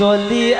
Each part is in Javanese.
jolie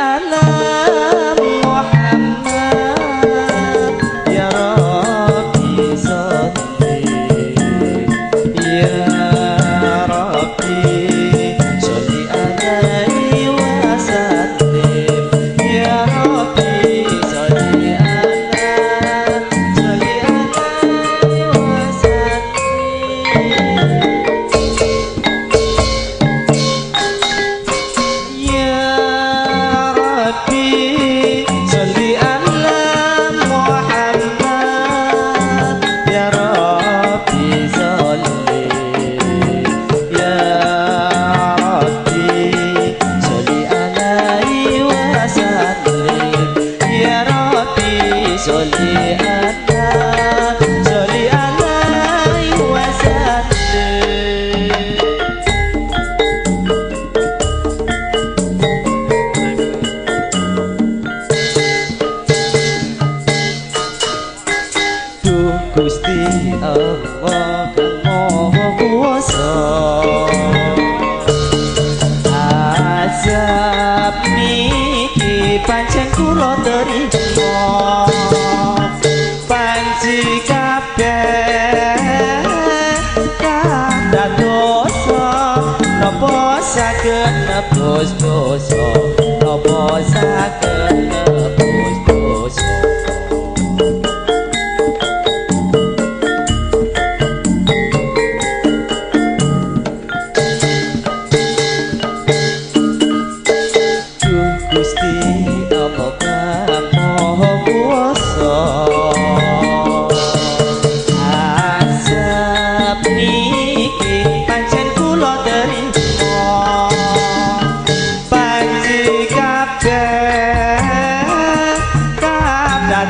Close push.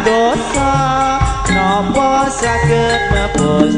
dosa Nopo sakit mepus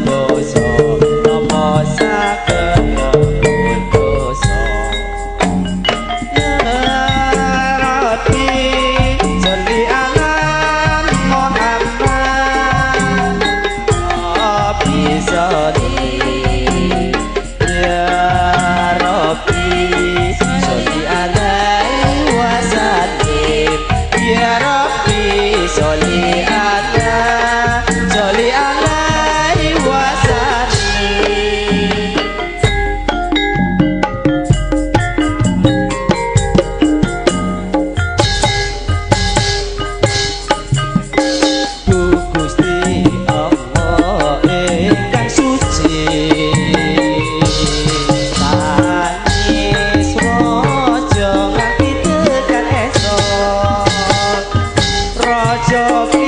Watch of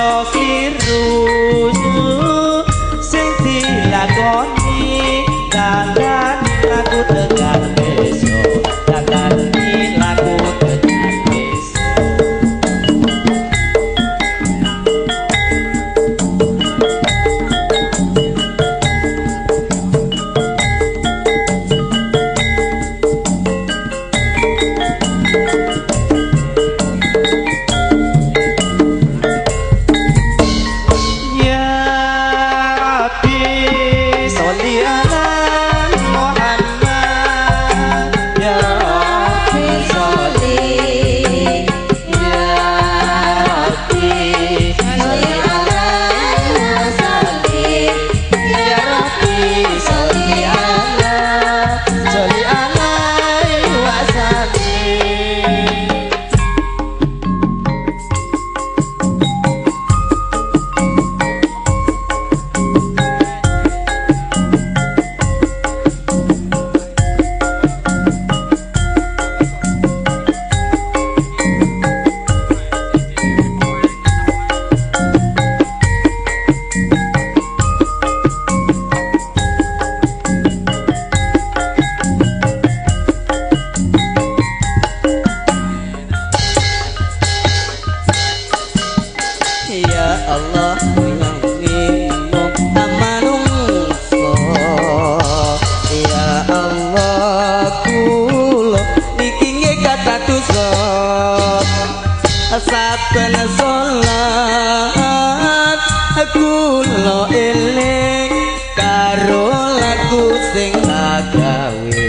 kira-kira Allah ngangi muktamanungso ya Allah kula niki dikinge kata tuso saben salat aku lo eling karo lagu sing agawe